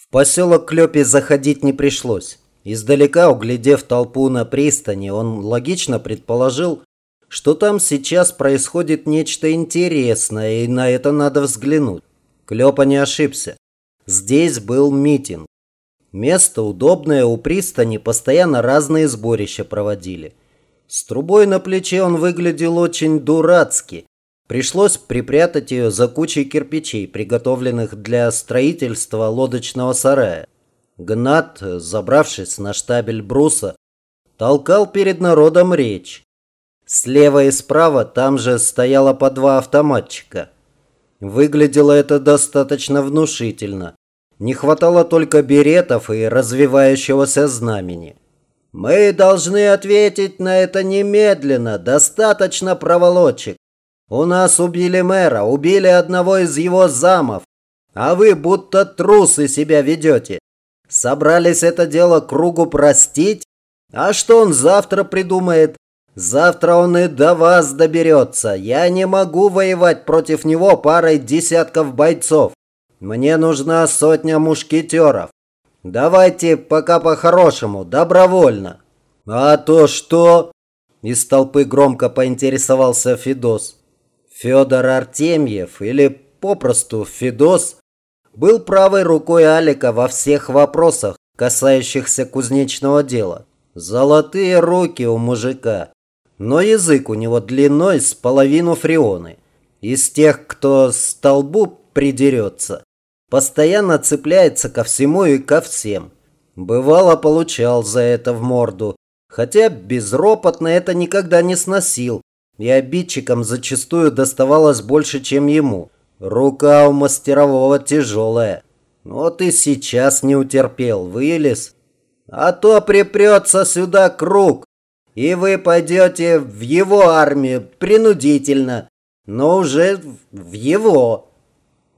В поселок Клёпи заходить не пришлось. Издалека, углядев толпу на пристани, он логично предположил, что там сейчас происходит нечто интересное, и на это надо взглянуть. Клёпа не ошибся. Здесь был митинг. Место удобное, у пристани постоянно разные сборища проводили. С трубой на плече он выглядел очень дурацки. Пришлось припрятать ее за кучей кирпичей, приготовленных для строительства лодочного сарая. Гнат, забравшись на штабель бруса, толкал перед народом речь. Слева и справа там же стояло по два автоматчика. Выглядело это достаточно внушительно. Не хватало только беретов и развивающегося знамени. «Мы должны ответить на это немедленно. Достаточно проволочек. У нас убили мэра, убили одного из его замов. А вы будто трусы себя ведете. Собрались это дело кругу простить? А что он завтра придумает? Завтра он и до вас доберется. Я не могу воевать против него парой десятков бойцов. Мне нужна сотня мушкетеров. Давайте пока по-хорошему, добровольно. А то что? Из толпы громко поинтересовался Федос. Федор Артемьев, или попросту Федос, был правой рукой Алика во всех вопросах, касающихся кузнечного дела. Золотые руки у мужика, но язык у него длиной с половину фреоны. Из тех, кто столбу придерется, постоянно цепляется ко всему и ко всем. Бывало, получал за это в морду, хотя безропотно это никогда не сносил, и обидчикам зачастую доставалось больше, чем ему. Рука у мастерового тяжелая. Вот и сейчас не утерпел, вылез. А то припрется сюда круг, и вы пойдете в его армию принудительно, но уже в его.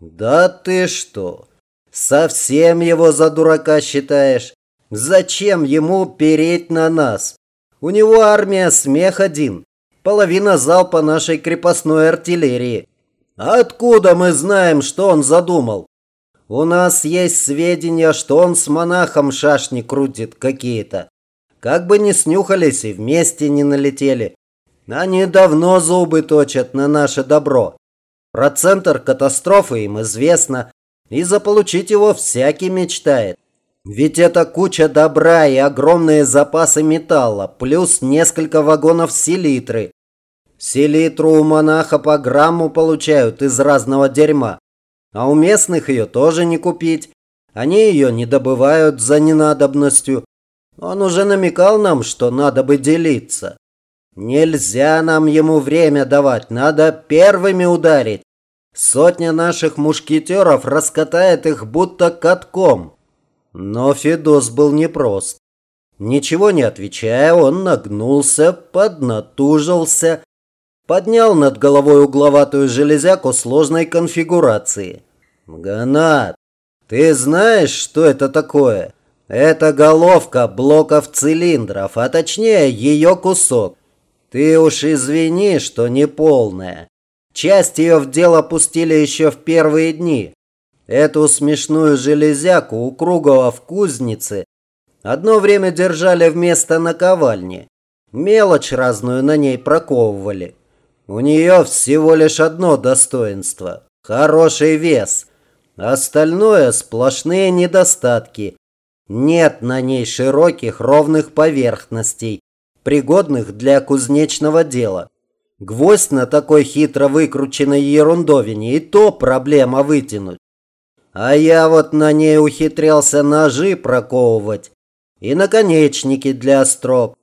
Да ты что, совсем его за дурака считаешь? Зачем ему переть на нас? У него армия смех один половина залпа нашей крепостной артиллерии. Откуда мы знаем, что он задумал? У нас есть сведения, что он с монахом шашни крутит какие-то. Как бы не снюхались и вместе не налетели. Они давно зубы точат на наше добро. Про центр катастрофы им известно, и заполучить его всякий мечтает. Ведь это куча добра и огромные запасы металла, плюс несколько вагонов селитры. Селитру у монаха по грамму получают из разного дерьма. А у местных ее тоже не купить. Они ее не добывают за ненадобностью. Он уже намекал нам, что надо бы делиться. Нельзя нам ему время давать, надо первыми ударить. Сотня наших мушкетеров раскатает их будто катком. Но Федос был непрост. Ничего не отвечая, он нагнулся, поднатужился, поднял над головой угловатую железяку сложной конфигурации. «Ганат, ты знаешь, что это такое?» «Это головка блоков цилиндров, а точнее ее кусок. Ты уж извини, что не полная. Часть ее в дело пустили еще в первые дни. Эту смешную железяку у Кругова в кузнице одно время держали вместо наковальни. Мелочь разную на ней проковывали. У нее всего лишь одно достоинство – хороший вес. Остальное – сплошные недостатки. Нет на ней широких ровных поверхностей, пригодных для кузнечного дела. Гвоздь на такой хитро выкрученной ерундовине и то проблема вытянуть. А я вот на ней ухитрялся ножи проковывать и наконечники для острог.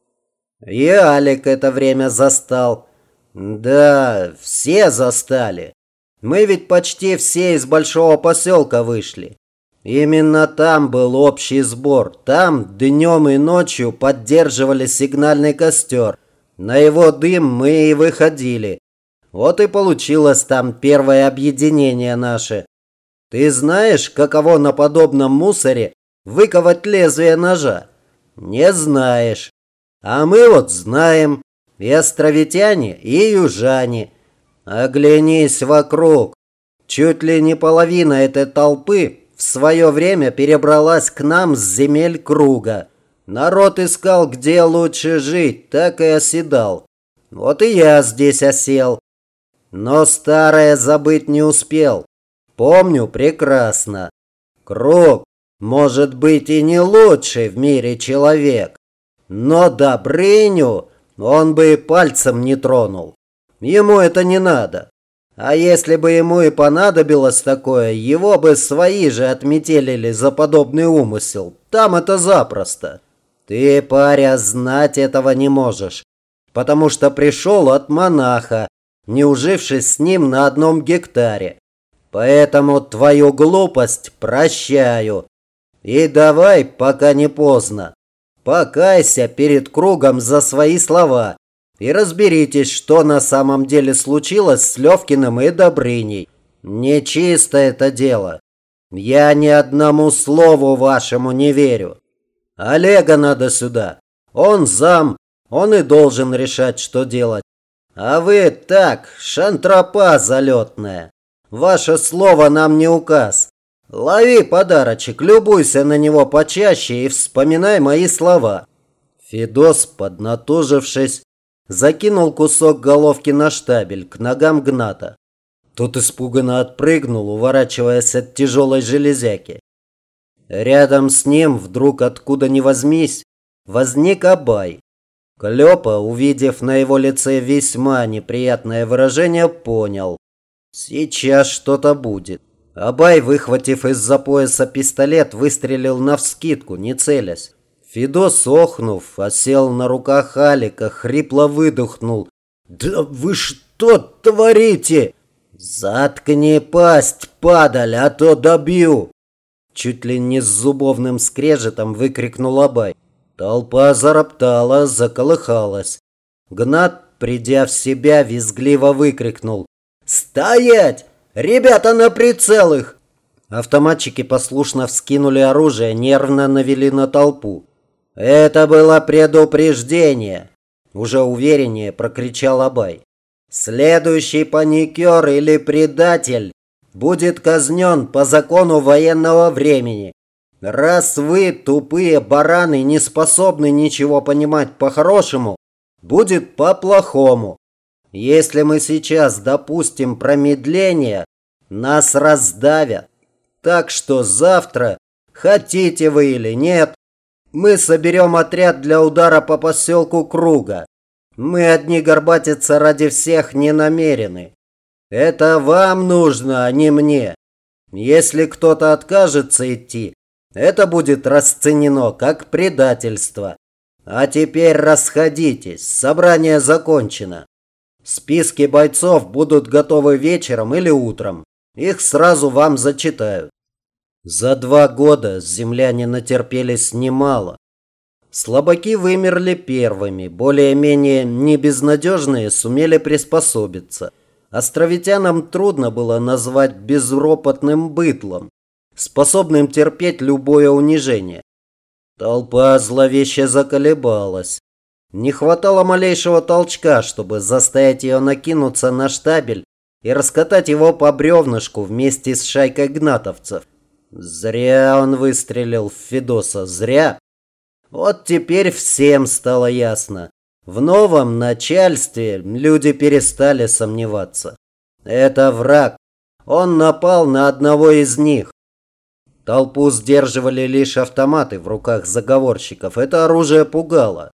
И Алик это время застал. Да, все застали. Мы ведь почти все из большого поселка вышли. Именно там был общий сбор. Там днем и ночью поддерживали сигнальный костер. На его дым мы и выходили. Вот и получилось там первое объединение наше. Ты знаешь, каково на подобном мусоре выковать лезвие ножа? Не знаешь. А мы вот знаем. И островитяне, и южане. Оглянись вокруг. Чуть ли не половина этой толпы в свое время перебралась к нам с земель круга. Народ искал, где лучше жить, так и оседал. Вот и я здесь осел. Но старое забыть не успел. Помню прекрасно. Круг, может быть, и не лучший в мире человек. Но Добрыню он бы и пальцем не тронул. Ему это не надо. А если бы ему и понадобилось такое, его бы свои же отметелили за подобный умысел. Там это запросто. Ты, паря, знать этого не можешь, потому что пришел от монаха, не ужившись с ним на одном гектаре. Поэтому твою глупость прощаю. И давай, пока не поздно, покайся перед кругом за свои слова и разберитесь, что на самом деле случилось с Левкиным и Добрыней. Нечисто это дело. Я ни одному слову вашему не верю. Олега надо сюда. Он зам, он и должен решать, что делать. А вы так, шантропа залетная. Ваше слово нам не указ. Лови подарочек, любуйся на него почаще и вспоминай мои слова. Федос, поднатужившись, закинул кусок головки на штабель к ногам Гната. Тот испуганно отпрыгнул, уворачиваясь от тяжелой железяки. Рядом с ним, вдруг откуда ни возьмись, возник Абай. Клёпа, увидев на его лице весьма неприятное выражение, понял. Сейчас что-то будет. Абай, выхватив из-за пояса пистолет, выстрелил навскидку, не целясь. Фидос, охнув, осел на руках Алика, хрипло выдохнул. «Да вы что творите?» «Заткни пасть, падаль, а то добью!» Чуть ли не с зубовным скрежетом выкрикнул Абай. Толпа зароптала, заколыхалась. Гнат, придя в себя, визгливо выкрикнул. «Стоять! Ребята на прицелах!» Автоматчики послушно вскинули оружие, нервно навели на толпу. «Это было предупреждение!» Уже увереннее прокричал Абай. «Следующий паникер или предатель будет казнен по закону военного времени. Раз вы, тупые бараны, не способны ничего понимать по-хорошему, будет по-плохому. Если мы сейчас допустим промедление, нас раздавят. Так что завтра, хотите вы или нет, мы соберем отряд для удара по поселку Круга. Мы одни горбатиться ради всех не намерены. Это вам нужно, а не мне. Если кто-то откажется идти, это будет расценено как предательство. А теперь расходитесь, собрание закончено. Списки бойцов будут готовы вечером или утром. Их сразу вам зачитают. За два года земляне натерпелись немало. Слабаки вымерли первыми, более-менее небезнадежные сумели приспособиться. Островитянам трудно было назвать безропотным бытлом, способным терпеть любое унижение. Толпа зловеще заколебалась. Не хватало малейшего толчка, чтобы заставить ее накинуться на штабель и раскатать его по бревнышку вместе с шайкой гнатовцев. Зря он выстрелил в Федоса, зря. Вот теперь всем стало ясно. В новом начальстве люди перестали сомневаться. Это враг. Он напал на одного из них. Толпу сдерживали лишь автоматы в руках заговорщиков. Это оружие пугало.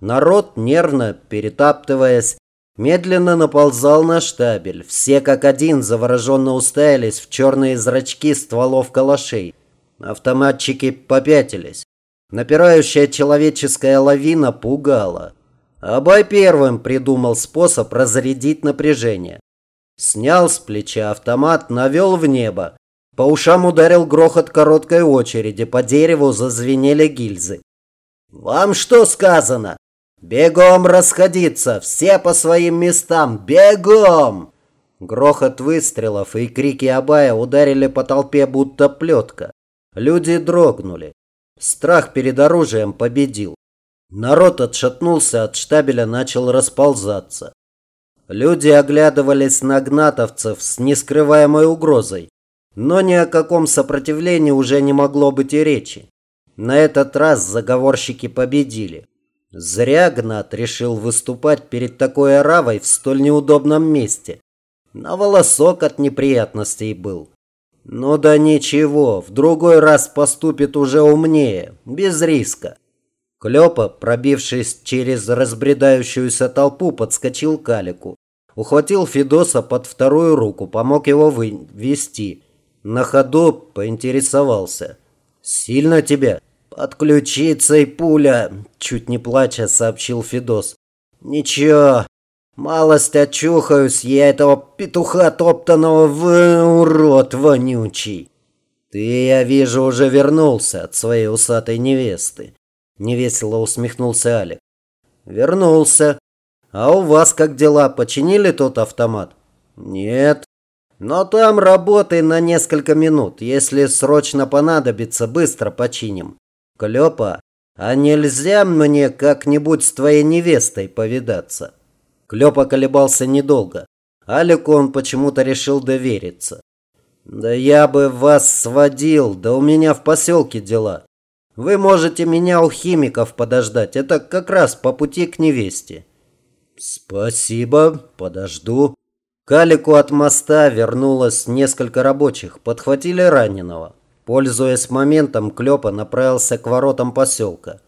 Народ, нервно перетаптываясь, медленно наползал на штабель. Все как один завороженно уставились в черные зрачки стволов калашей. Автоматчики попятились. Напирающая человеческая лавина пугала. Абай первым придумал способ разрядить напряжение. Снял с плеча автомат, навел в небо. По ушам ударил грохот короткой очереди, по дереву зазвенели гильзы. «Вам что сказано? Бегом расходиться, все по своим местам, бегом!» Грохот выстрелов и крики Абая ударили по толпе, будто плетка. Люди дрогнули. Страх перед оружием победил. Народ отшатнулся от штабеля, начал расползаться. Люди оглядывались на гнатовцев с нескрываемой угрозой. Но ни о каком сопротивлении уже не могло быть и речи. На этот раз заговорщики победили. Зря Гнат решил выступать перед такой оравой в столь неудобном месте. На волосок от неприятностей был. Ну да ничего, в другой раз поступит уже умнее, без риска. Клёпа, пробившись через разбредающуюся толпу, подскочил к Алику. Ухватил Федоса под вторую руку, помог его вывести. На ходу поинтересовался. «Сильно тебя?» «Под ключицей пуля!» – чуть не плача сообщил Федос. «Ничего, малость очухаюсь, я этого петуха топтаного в урод вонючий!» «Ты, я вижу, уже вернулся от своей усатой невесты», – невесело усмехнулся Алик. «Вернулся. А у вас как дела? Починили тот автомат?» «Нет. Но там работай на несколько минут. Если срочно понадобится, быстро починим. Клёпа, а нельзя мне как-нибудь с твоей невестой повидаться?» Клёпа колебался недолго. Алику он почему-то решил довериться. «Да я бы вас сводил, да у меня в поселке дела. Вы можете меня у химиков подождать, это как раз по пути к невесте». «Спасибо, подожду». К Алику от моста вернулось несколько рабочих, подхватили раненого. Пользуясь моментом, Клёпа направился к воротам поселка.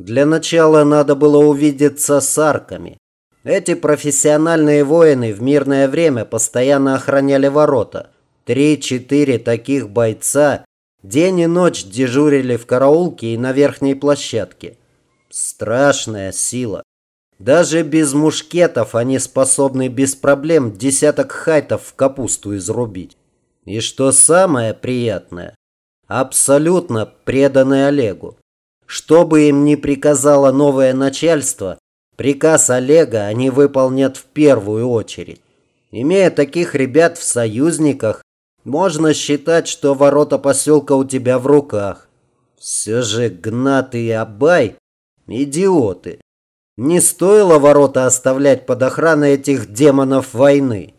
Для начала надо было увидеться с арками. Эти профессиональные воины в мирное время постоянно охраняли ворота. Три-четыре таких бойца день и ночь дежурили в караулке и на верхней площадке. Страшная сила. Даже без мушкетов они способны без проблем десяток хайтов в капусту изрубить. И что самое приятное, абсолютно преданы Олегу. Что бы им ни приказало новое начальство, приказ Олега они выполнят в первую очередь. Имея таких ребят в союзниках, можно считать, что ворота поселка у тебя в руках. Все же Гнат и Абай – идиоты. Не стоило ворота оставлять под охраной этих демонов войны.